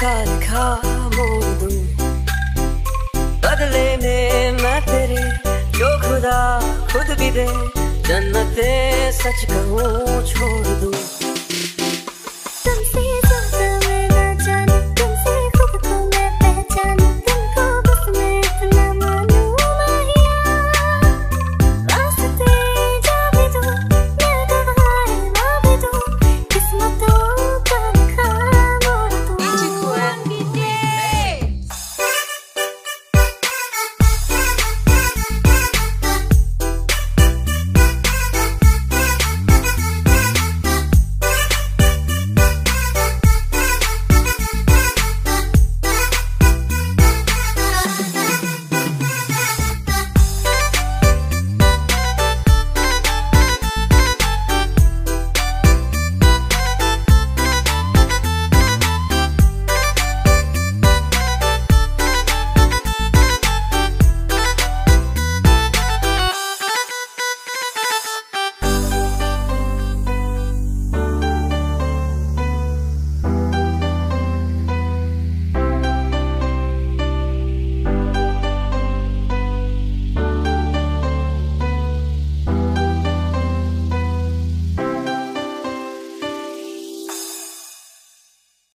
का मोड़ दूँ बदले जन्नते सच कहूँ छोड़ दूँ। तुमसे